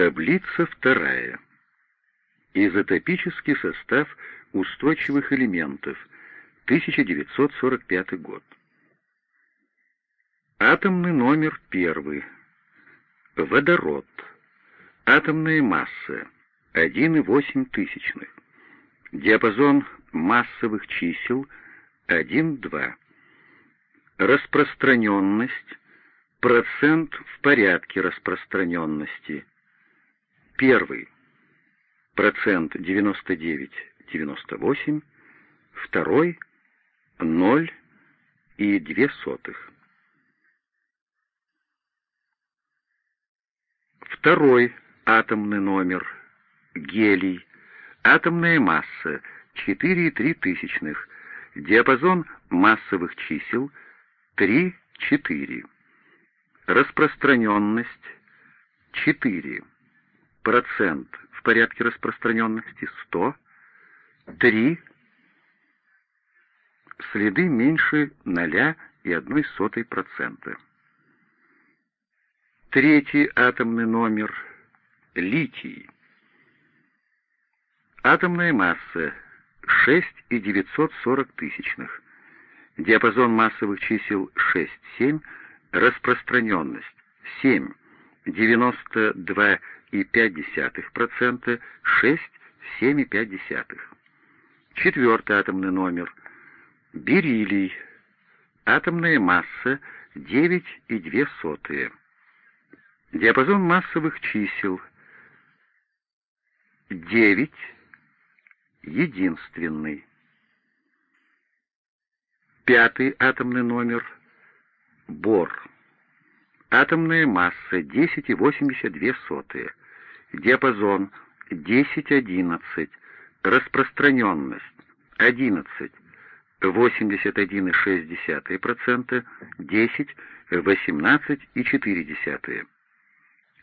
Таблица вторая. Изотопический состав устойчивых элементов. 1945 год. Атомный номер первый. Водород. Атомная масса 1,8 тысячных. Диапазон массовых чисел 1-2. Распространенность. Процент в порядке распространенности. Первый. Процент 99-98. Второй. 0 и 2 сотых. Второй атомный номер. Гелий. Атомная масса 4,3 тысячных. Диапазон массовых чисел 3-4. Распространенность 4. Процент в порядке распространенности 100. 3. Следы меньше 0,01%. Третий атомный номер — литий. Атомная масса 6,940 тысячных. Диапазон массовых чисел 6-7, распространенность 7, 92,5%, 6, 7,5. Четвертый атомный номер. Бериллий. Атомная масса 9,2. Диапазон массовых чисел 9, единственный. Пятый атомный номер — бор. Атомная масса 10,82. Диапазон 10-11. Распространенность 11. 81,6%, 10, 18,4.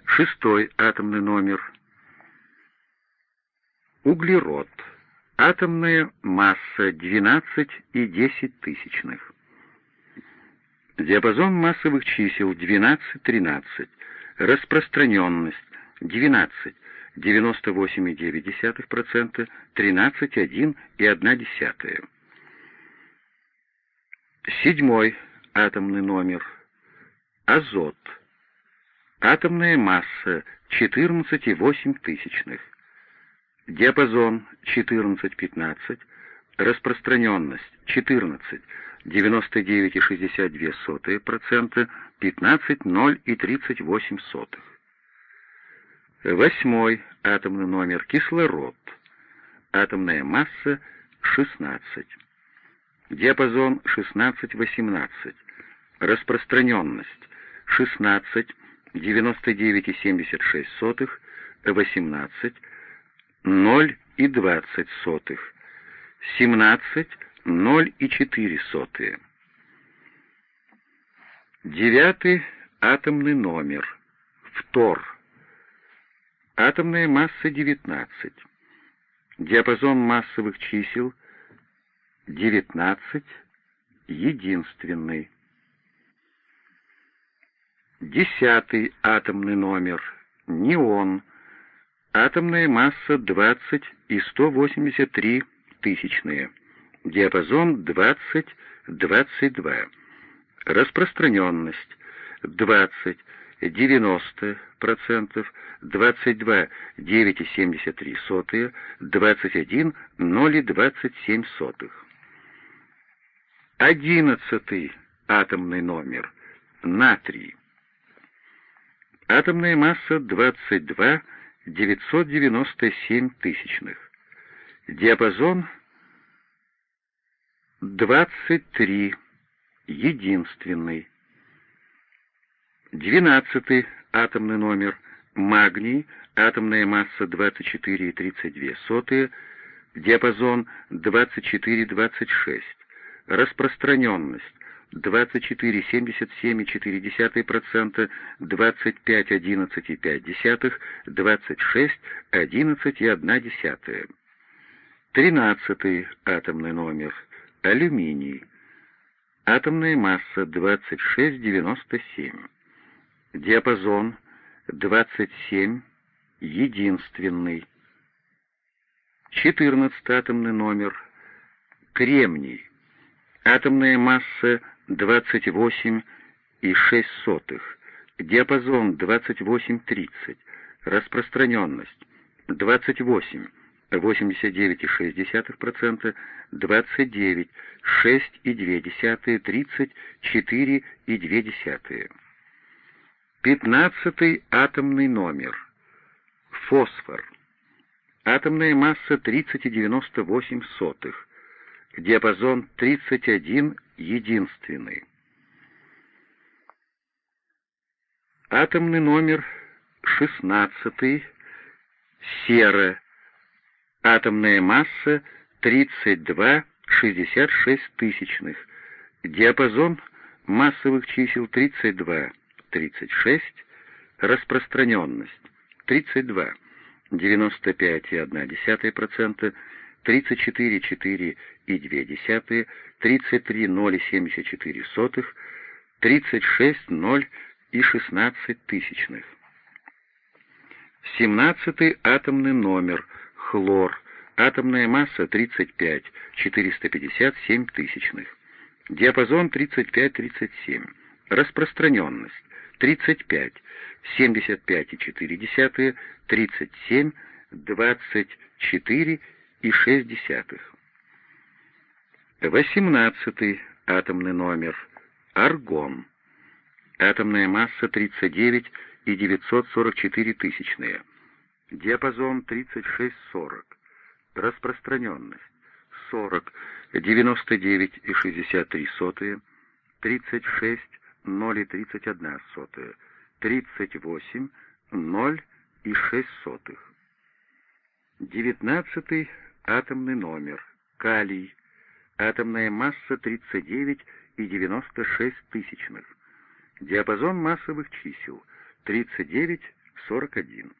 Шестой атомный номер. Углерод. Атомная масса 12 и 10 тысячных. Диапазон массовых чисел 12-13. Распространенность 12, 98,9%, 13,1 Седьмой атомный номер. Азот. Атомная масса 14,8 тысячных. Диапазон 14-15. Распространенность 14, 99,62%, 15, 0 и 38 сотых. Восьмой атомный номер — кислород. Атомная масса — 16. Диапазон 16-18. Распространенность 16, 99,76, 18, 0 и 20 сотых, 17, 0 и 4 сотые. Девятый атомный номер. Втор. Атомная масса 19. Диапазон массовых чисел 19. Единственный. Десятый атомный номер. Неон. Атомная масса 20 и 183 тысячные. Диапазон 20-22. Распространенность 20, 90%, 22, 9,73, 21, 0,27. Одиннадцатый атомный номер. Натрий. Атомная масса 22 997 тысячных. Диапазон 23. Единственный. Двенадцатый атомный номер. Магний. Атомная масса 24,32. Диапазон 24,26. Распространенность 24,77,4%, 25,11,5, 26,11,1. Тринадцатый атомный номер. Алюминий. Атомная масса 26,97. Диапазон 27, единственный. 14 атомный номер. Кремний. Атомная масса 28,6. Диапазон 28-30. Распространенность 28. 89,6%, 29, 6,2, 34,2. Пятнадцатый атомный номер. Фосфор. Атомная масса 30,98. Диапазон 31 единственный. Атомный номер 16. Сера. Атомная масса 32,66 тысячных. Диапазон массовых чисел 32, 36. Распространенность 32, 95,1%, 34,4,2, 33,074, 36,0 тысячных. 17 атомный номер хлор, атомная масса 35, 457 тысячных. Диапазон 35-37. Распространенность 35, 75,4, 37, 24 и 6 десятых. 18 атомный номер. Аргон. Атомная масса 39 и 944 тысячные. Диапазон 36-40. Распространенность 40, 99 и 63 сотые, 36, 0 и 31 сотая, 38, 0 и 6 сотых. 19 атомный номер. Калий. Атомная масса 39 и 96 тысячных. Диапазон массовых чисел 39-41.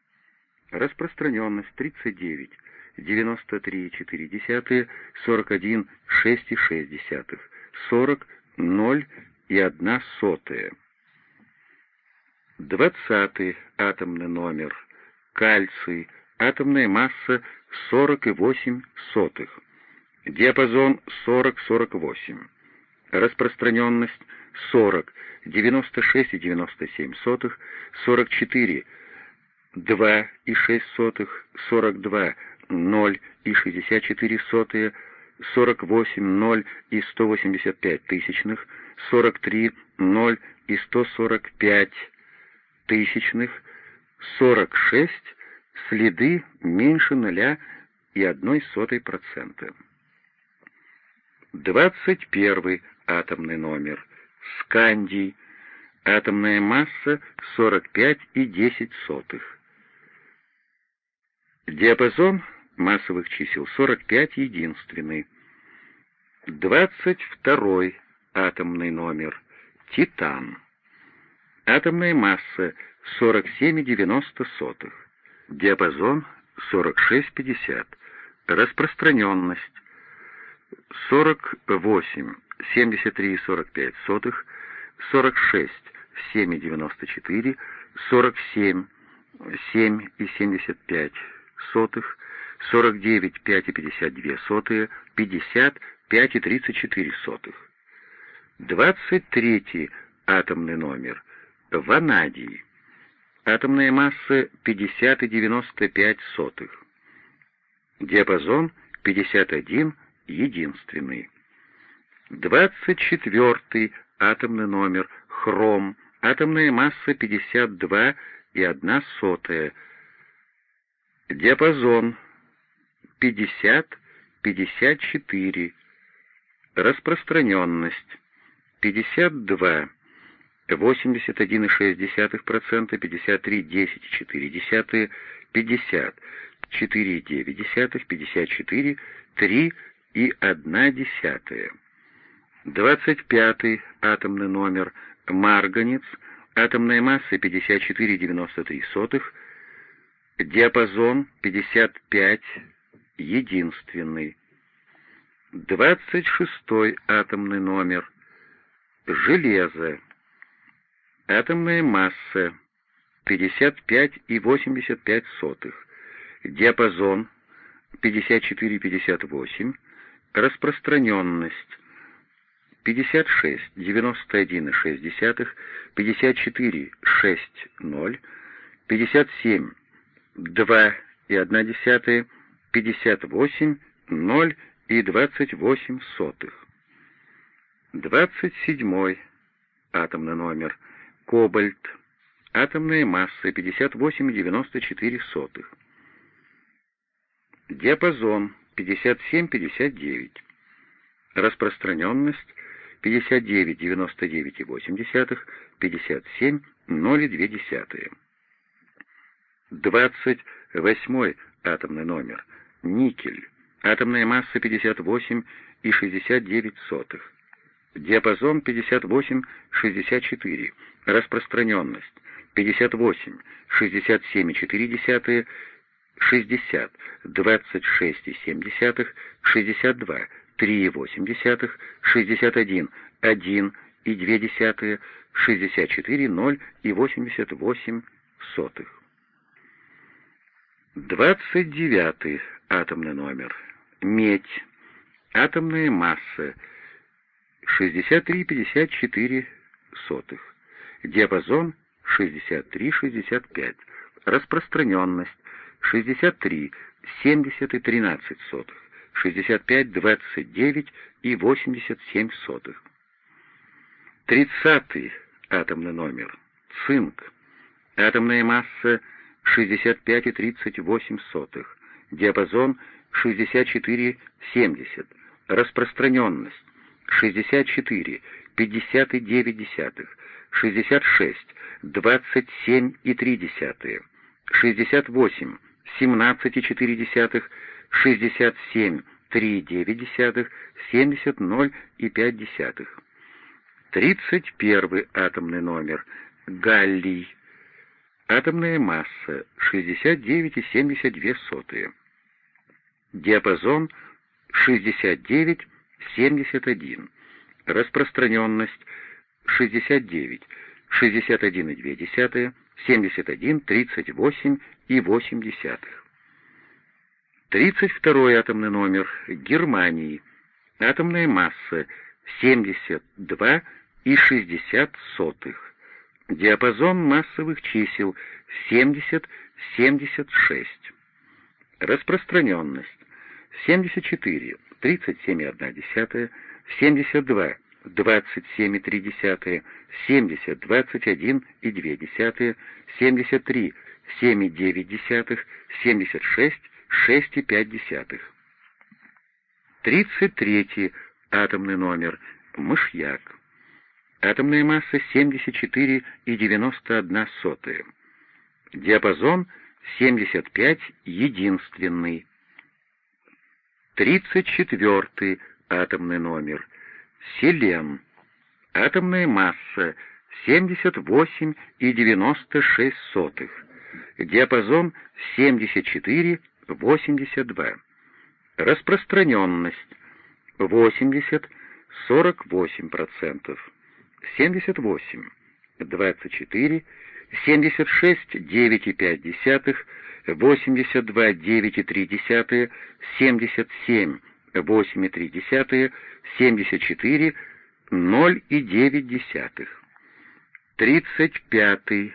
Распространенность 39, 93,4, 41, 6,6, 40, 0 и 1 сотая. Двадцатый атомный номер. Кальций. Атомная масса 40,8 сотых. Диапазон 40-48. Распространенность 40, 96,97 сотых, 44, 2 и 6 сотых, 42, 0 и 64 сотые, 48, 0 и 185 тысячных, 43, 0 и 145 тысячных, 46, следы меньше нуля и одной сотой процента. 21 атомный номер. Скандий. Атомная масса 45 и 10 сотых. Диапазон массовых чисел 45 единственный. 22 атомный номер. Титан. Атомная масса 47,90. Диапазон 46,50. Распространенность 48, 73,45, 46, 7,94, 47, 7,75, сотых, 49, 5,52 сотые, 50, 5,34 сотых. 23 атомный номер. Ванадий. Атомная масса 50,95 сотых. Диапазон 51 единственный. 24 атомный номер. Хром. Атомная масса 52 и 1 сотая Диапазон 50-54. Распространенность 52. 81,6%, 53,10,4, 50, 4,9, 54, 3 и 1 десятая. 25 атомный номер марганец, атомная масса 54,93 Диапазон 55, единственный. 26 атомный номер. Железо. Атомная масса 55,85. Диапазон 54,58. Распространенность 56, 91,6, 54, 6, 0, 57, 2 и 1 десятая, 58, 0 и 28 сотых. 27 атомный номер, кобальт, атомная масса 58,94 сотых. Диапазон 57-59. Распространенность 59, 99,8, 57, 0,2. 28 атомный номер. Никель. Атомная масса 58 и 69 сотых. Диапазон 58-64. Распространенность 58, 67,4, 60, 26,7, 62, 3,8, 61, 1 и 2 десятые, 64, 0 и 88 сотых. 29 атомный номер. Медь. Атомная масса 63,54. Диапазон 63,65. Распространенность 63, 70 и 13 сотых, 65, 29 и 87 сотых. Тридцатый атомный номер. Цинк. Атомная масса 65,38, диапазон 64,70, распространенность 64, 59, 66, 27,3, 68, 17,4, 67, 3,9, 70, 0,5. 31 атомный номер. Галлий. Атомная масса 69,72. Диапазон 69,71. Распространенность 69, 61,2, 71, 38 и 8 десятых. 32 атомный номер Германии. Атомная масса 72 и 60 сотых. Диапазон массовых чисел 70-76. Распространенность 74, 37,1, 72, 27,3, 70, 21 и 2, 73, 7,9, 76, 6,5. 33 атомный номер. Мышьяк. Атомная масса 74,91 сотая. Диапазон 75 единственный. 34 атомный номер. Селен. Атомная масса 78,96 сотых. Диапазон 74 82. Распространенность 80, 48%. 78, 24, 76, 9,5, 82, 9,3, 77, 8,3, 74, 0,9. 35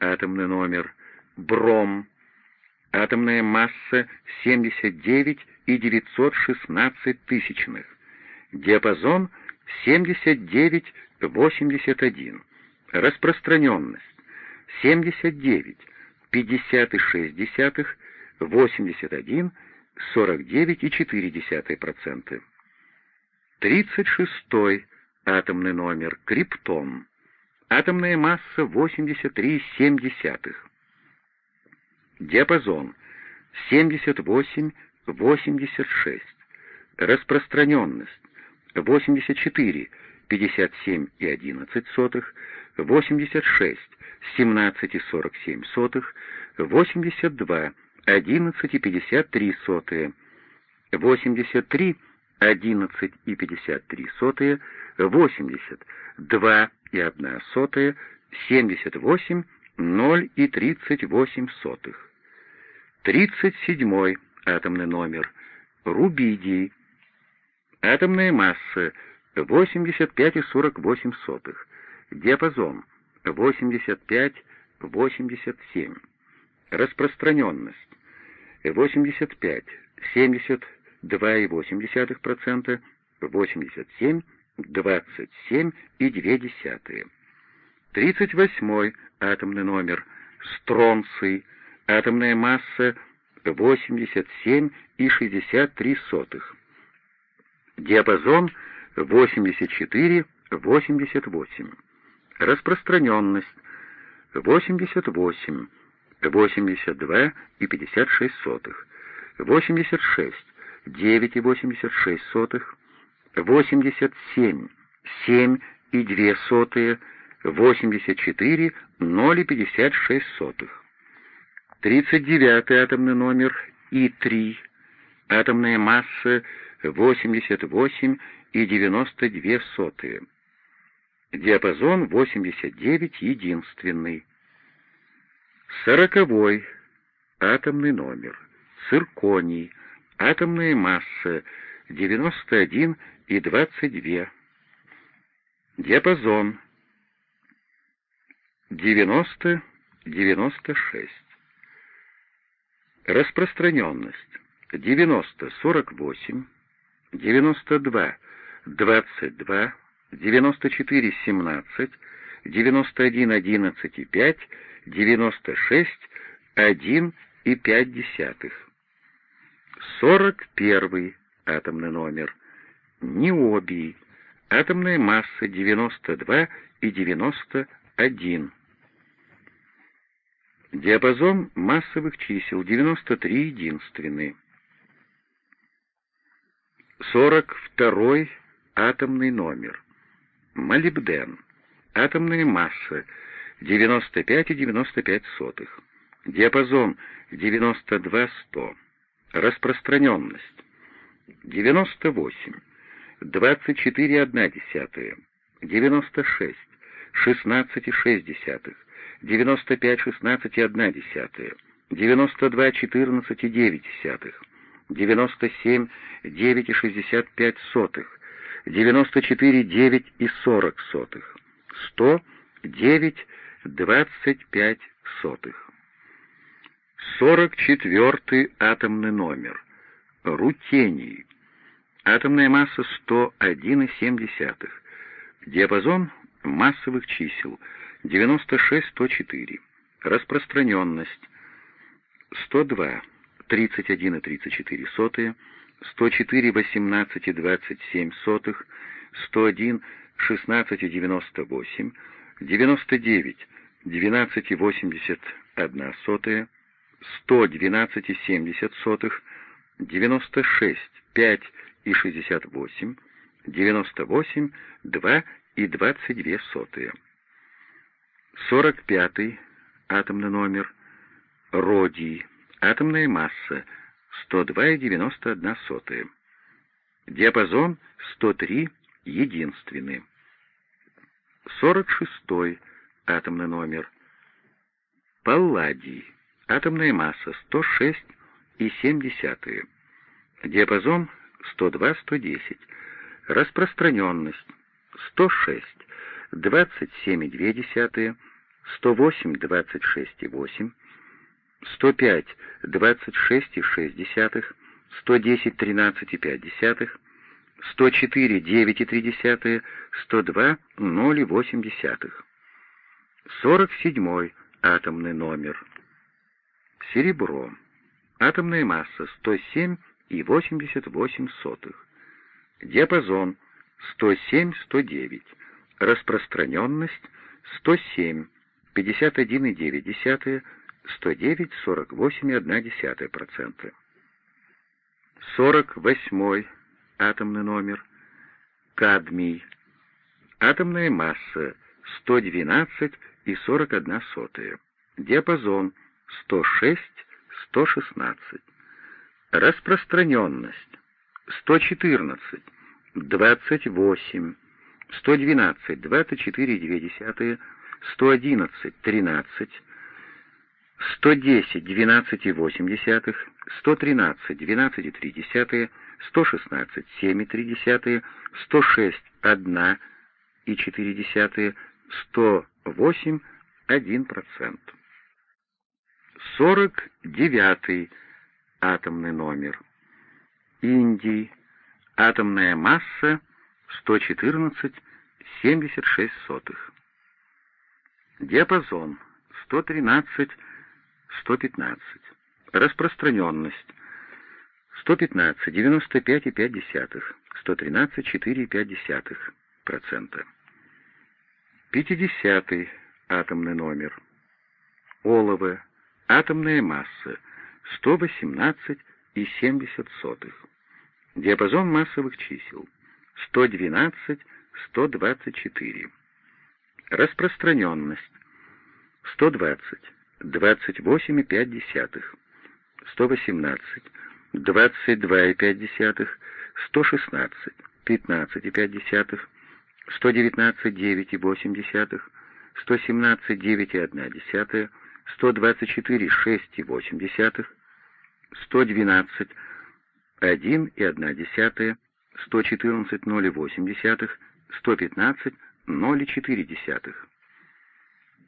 атомный номер. Бром. Атомная масса 79,916. Диапазон 79 81, распространенность 79, 56, 81, 49, 4 процента. 36 атомный номер, криптон. Атомная масса 83,7. Диапазон 78, 86. Распространенность 84, 57 и 11 сотых, 86, 17 и 47 сотых, 82, 11 и 53 сотые, 83, 11 и 53 сотые, 80, 2 и 1 сотая, 78 0,38. 37 атомный номер. Рубидий. Атомная масса 85,48. Диапазон 85-87. Распространенность 85, 72,8%, 87, 27,2. 38 атомный номер. Стронций. Атомная масса 87,63. Диапазон 84-88. Распространенность 88, 82 и 56 сотых, 86, 9 и 86 сотых, 87, 7 и 2 сотые, 84, 0 и 56 сотых. 39 атомный номер И3, атомная масса 88 и 92 сотые. Диапазон 89 единственный. Сороковой атомный номер. Цирконий. Атомная масса 91 и 22. Диапазон 90-96. Распространенность 90-48, 92-22, 94-17, 91-11,5, 96, 1 и 5 десятых. 41 атомный номер. Необий. Атомная масса 92 и 91. Диапазон массовых чисел 93 единственный. 42 атомный номер. Молибден. Атомная масса 95,95. Диапазон 92-100. Распространенность 98. 24,1. 96. 16,6. 95, 16,1. 92, 14,9. 97, 9,65 сотых, 94, 9 и 40 сотых, 100, 9, 25 сотых. 44 атомный номер. Рутений. Атомная масса 101,7. Диапазон массовых чисел 96-104. Распространенность 102, 31,34 сотые, 104, 18,27 сотых, 101, 16,98, 99, 12,81 сотая, 112,70 сотых, 96, 5 и 68, 98, 2 и 22 сотые. 45 атомный номер, родий, атомная масса 102,91 сотые. Диапазон 103 единственный. 46 атомный номер, палладий, атомная масса 106,7. Диапазон 102-110. Распространенность 106, 27,2, 108, 26,8, 105, 26,6, 110, 13,5, 104, 9,3, 102, 0,8. 47 атомный номер. Серебро. Атомная масса 107,88. Диапазон 107-109. Распространенность 107, 51,9, 109, 48,1%. 48 атомный номер. Кадмий. Атомная масса 112 и 41 сотая. Диапазон 106-116. Распространенность 114, 28, 112, 24,2, 111, 13, 110 12,8, 113 12,3, 116 7,3, 106 1 и 4, 108 1%. 49 атомный номер. Индии. Атомная масса 114,76. Диапазон 113 115. Распространенность 115, 95,5, 113, 4,5%. 50 атомный номер. Олово. Атомная масса 118,70. Диапазон массовых чисел 112, 124. Распространенность 120, 28,5, 118, 22,5, 116, 15,5, 119, 9,8, 117, 9,1, 124, 6,8, 112, 1,1, 114, 0,8, 115, 0,4.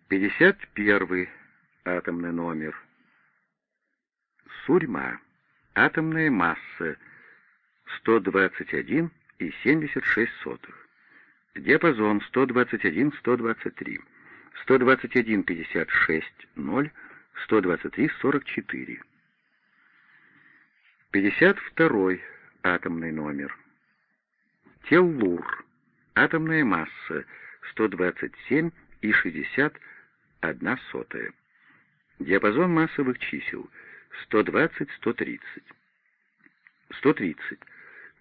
51 атомный номер. Сурьма. Атомная масса 121,76. Диапазон 121-123. 121-56, 0, 123-44. 52 атомный номер. Теллур. Атомная масса 127,61 сотая. Диапазон массовых чисел 120-130. 130.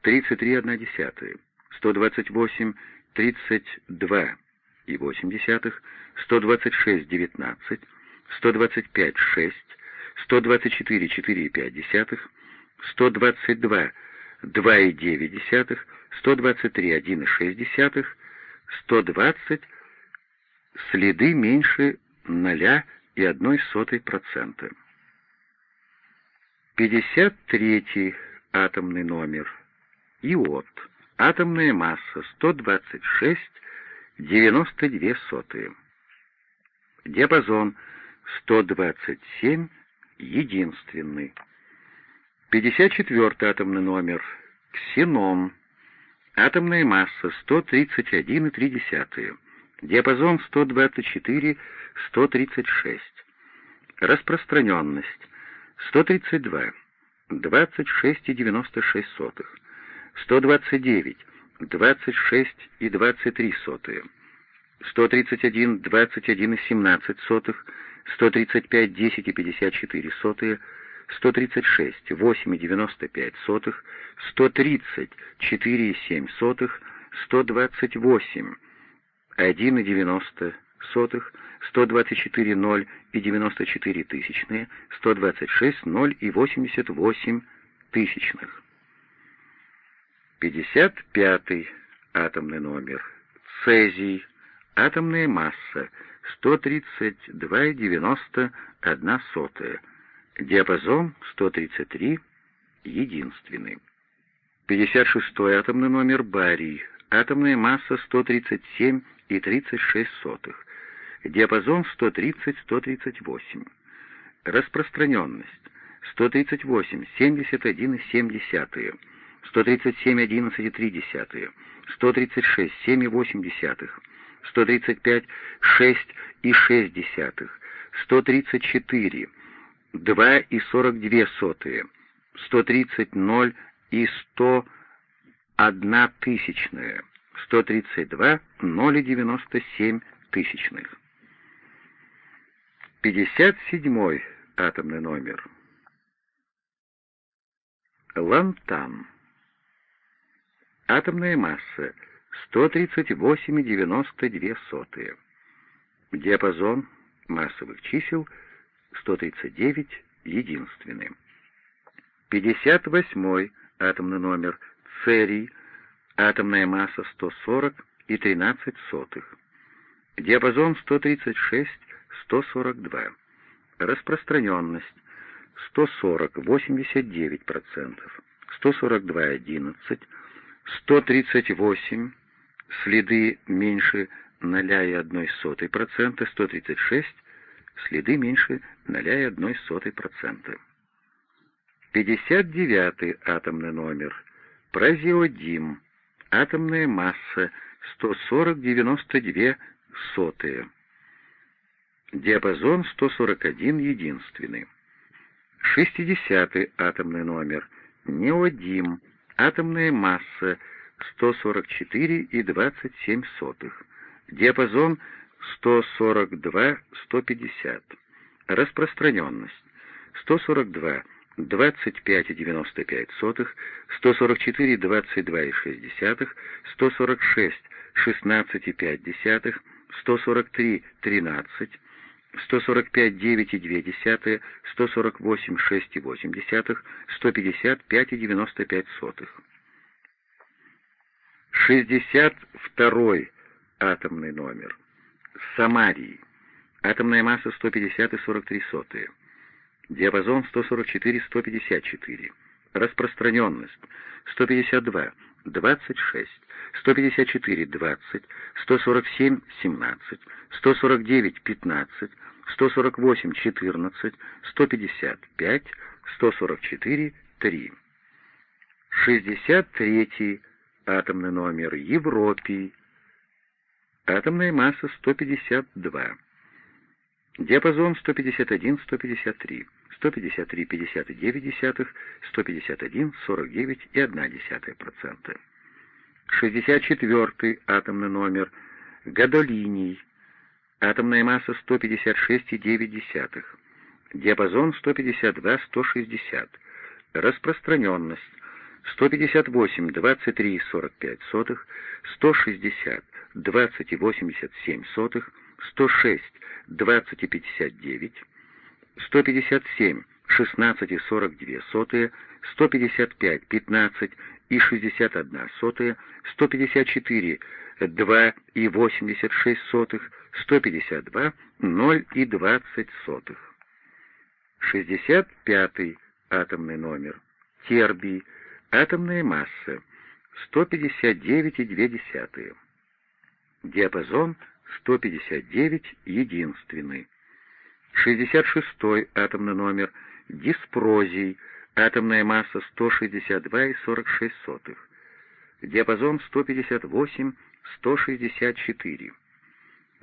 33,1. 128, 32 и 0,8, 126,19, 125,6, 124,4,5, 122, 2, 9/10, 123, 1, 6/10, 120, следы меньше 0,1. 0,01%. 53 атомный номер. Иод. Атомная масса 126,92. Диапазон 127, единственный. 54 атомный номер. Ксенон. Атомная масса 131,3. Диапазон 124, 136. Распространенность 132, 26,96, 129, 26,23, 131, 21,17, 135, 10,54, 136, 8,95, 130, 4,7, 128, 1,90, 124 0 и 94 тысячные, 126 0 и 88 тысячных. 55 атомный номер. Цезий. Атомная масса 132,91 сотая. Диапазон 133, единственный. 56 атомный номер барий. Атомная масса 137,36 сотых диапазон 130-138, распространенность 138, 71,7, 137, 11,3, 136, 7,8, 135, 6,6, 134, 2,42 сотые, 130, 0 и 101 тысячная, 132, 0,97 тысячных. 57 атомный номер. Лантан. Атомная масса 138,92. Диапазон массовых чисел 139 единственный. 58 атомный номер. Церий. Атомная масса 140 и 13 сотых. Диапазон 136 142. Распространенность 140 89%, 142 11, 138 следы меньше 0,01%, 136 следы меньше 0,01%. 59 атомный номер. Прозиодим. Атомная масса 140-92 сотые. Диапазон 141 единственный. 60 атомный номер. Неодим. Атомная масса 144,27 сотых. Диапазон 142-150. Распространенность 142 25,95, 144, 22,6, 146, 16,5, 143, 13, 145, 9,2, 148, 6,8, 155 и 95 сотых. 62 атомный номер. Самарий. Атомная масса 150 и 43 сотые. Диапазон 144-154. Распространенность 152, 26, 154, 20, 147, 17, 149, 15, 148, 14, 155, 144, 3. 63 атомный номер Европий. Атомная масса 152. Диапазон 151-153, 153,59, 151, 49,1%. 64 атомный номер Гадолиний. Атомная масса 156,9. Диапазон 152-160. Распространенность 158, 23, 45 сотых, 160, 20 и 87 сотых, 106, 20 и 59, 157, 16 и 42 сотые, 155, 15 и 61 сотые, 154, 2 и 86 сотых, 152, 0 и 20 сотых. 65 атомный номер. Тербий. Атомная масса 159,2. Диапазон 159 единственный. 66 атомный номер. Диспрозий. Атомная масса 162,46. Диапазон 158, 164.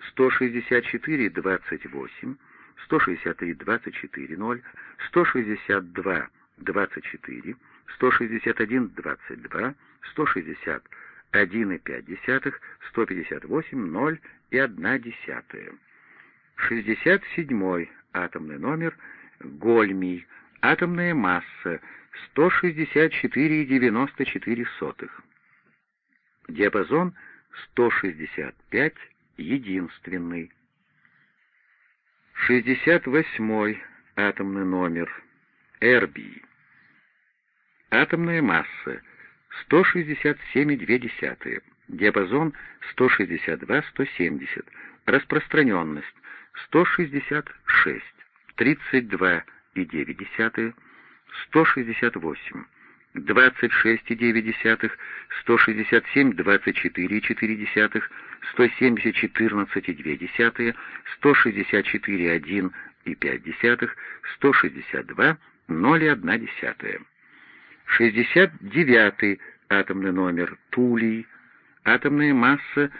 164, 28, 163, 24, 0, 162, 24, 161, 22, 160, 1,5, 158, 0 и 1 десятая. 67 атомный номер Гольмий. Атомная масса 164,94. Диапазон 165 единственный. 68 атомный номер Эрбий. Атомная масса 167,2. Диапазон 162-170. Распространенность 166, 32,9, 168, 26,9, 167, 24,4, 170, 14,2, 164, 1 и 5, 162, 0,1. 69 атомный номер Тулий, атомная масса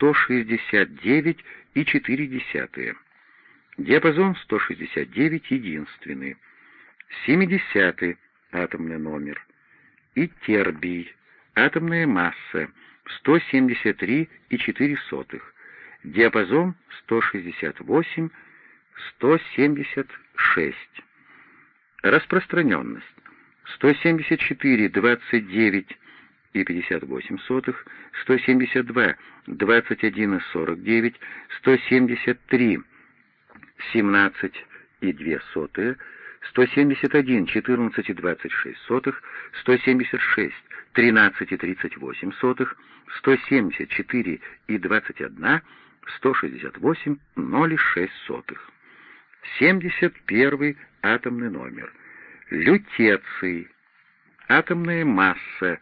169,4. Диапазон 169 единственный. 70 атомный номер. Итербий, атомная масса 173,4. Диапазон 168, 176. Распространенность 174, 29 и 58 сотых, 172, 21 и 49, 173, 17 и 2 сотые, 171, 14 и 26 сотых, 176, 13 и 38 сотых, 174 и 21, 168, 0 и 6 сотых. 71 атомный номер. Лютеций. Атомная масса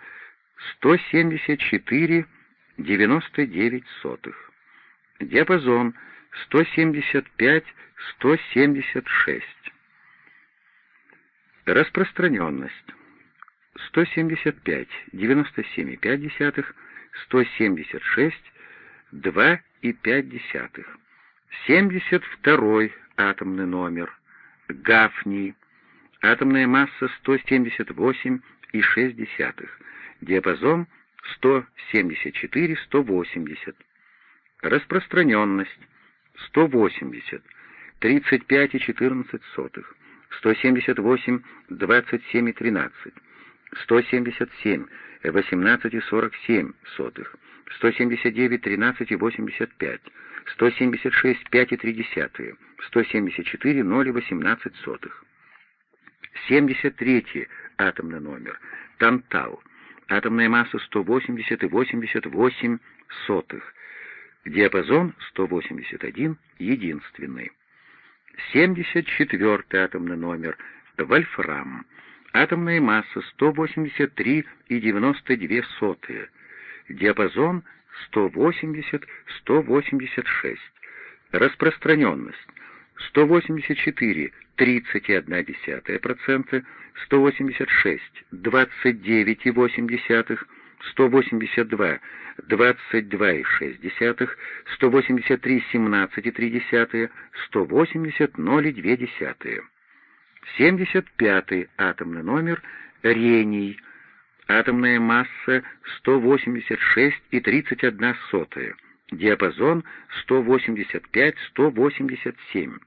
174,99. Диапазон 175-176. Распространенность 175, 97,5, 176, 2,5. 72 атомный номер. Гафний. Атомная масса 178,6. Диапазон 174-180. Распространенность 180, 35,14. 178, 27,13. 177, 18,47. 179, 13,85. 176, 5,3. 174, 0,18. 73 атомный номер. Тантал. Атомная масса 180,88. Диапазон 181, единственный. 74 атомный номер. Вольфрам. Атомная масса 183,92. Диапазон 180-186. Распространенность 184, 30,1%, 186, 29,8%, 182, 22,6, 183, 17,3, 180, 0,2. 75 атомный номер рений. Атомная масса 186,31. Диапазон 185-187.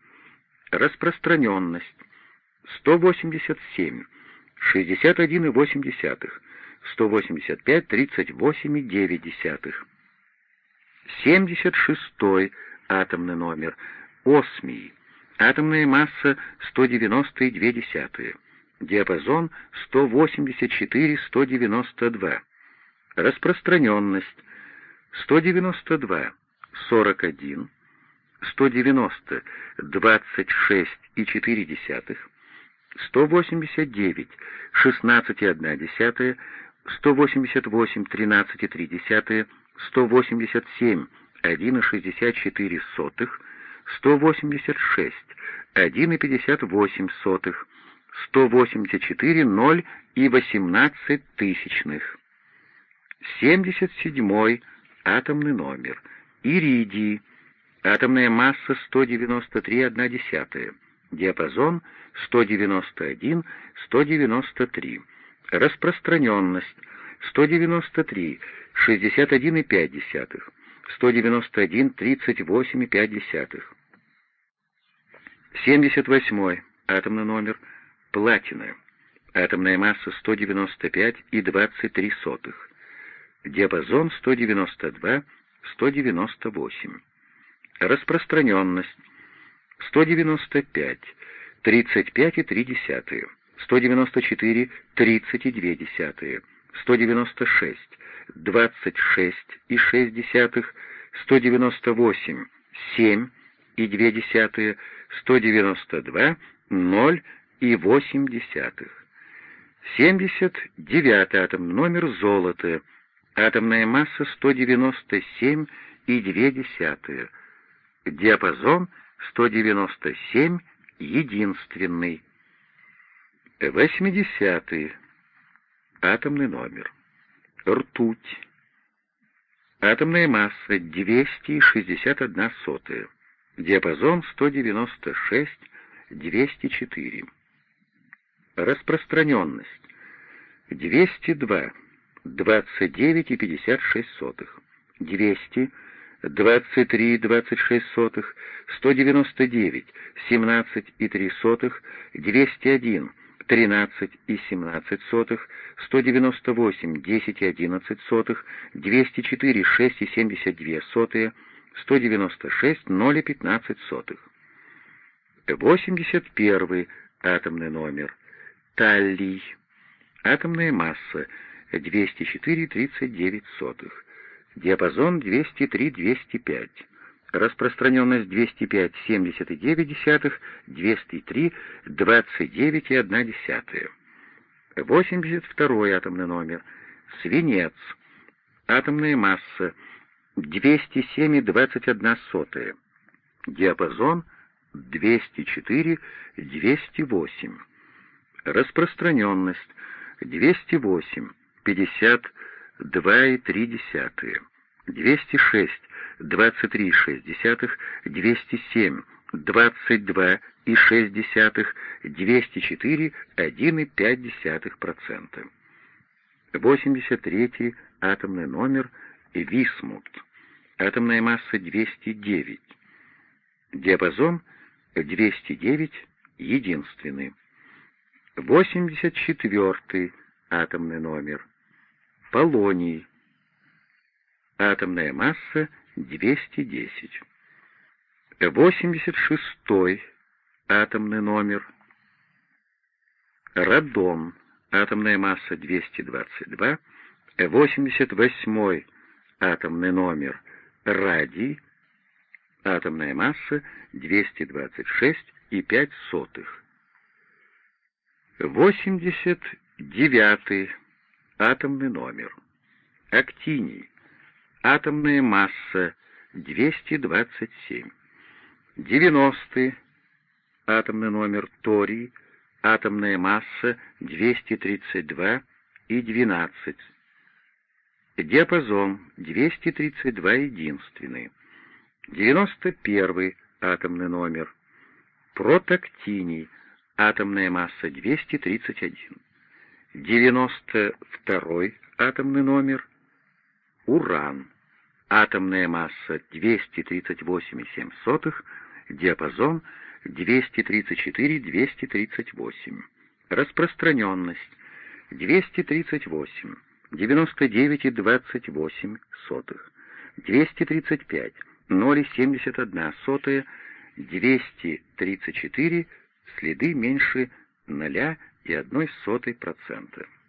Распространенность 187, 61,8. 185, 38,9. 76 атомный номер. Осмий. Атомная масса 190,2. Диапазон 184-192. Распространенность 192, 41, 190, 26,4, 189, 16,1, 188, 13,3, 187, 1,64, 186, 1,58, 184, 0 и 18 тысячных. 77 атомный номер. Иридий. Атомная масса 193,1. Диапазон 191-193. Распространенность 193, 61,5, 191, 38,5. 78 атомный номер, платина. Атомная масса 195,23. Диапазон 192-198. Распространенность. 195, 35,3. 194, 30,2, 196, 26 и 6, 198, 7 и 2, 192, 0 и 8 десятых. 79 атом, номер золота, атомная масса 197 и 2 десятые, диапазон 197, единственный. Восьмидесятый. Атомный номер. Ртуть. Атомная масса 261 сотая. Диапазон 196-204. Распространенность 202, 29,56 сотых. 200, 23,26 сотых. 199, 17,3 сотых. 201, 13 и 17 сотых, 198, 10 и 11 сотых, 204, 6 и 72 сотые, 196, 0 и 15 сотых. 81 атомный номер. Таллий. Атомная масса 204,39 сотых. Диапазон 203-205. распространенность 205,79, 203, 29,1. 82 атомный номер. Свинец. Атомная масса 207,21. Диапазон 204-208. Распространенность 208, 52,3. 206, 23,6, 207, 22,6, 204, 1,5%. 83 атомный номер Висмут. Атомная масса 209. Диапазон 209 единственный. 84 атомный номер Полоний. Атомная масса 210. 86 атомный номер Радон. Атомная масса 222. 88 атомный номер Радий. Атомная масса 226,5. 89 атомный номер Актиний. Атомная масса 227. 90 атомный номер Торий. Атомная масса 232 и 12. Диапазон 232 единственный. 91 атомный номер. Протактиний. Атомная масса 231. 92 атомный номер, уран, атомная масса 238,7, диапазон 234-238, распространенность 238, 99,28, 235, 0,71, 234, следы меньше 0,2. 1,01%.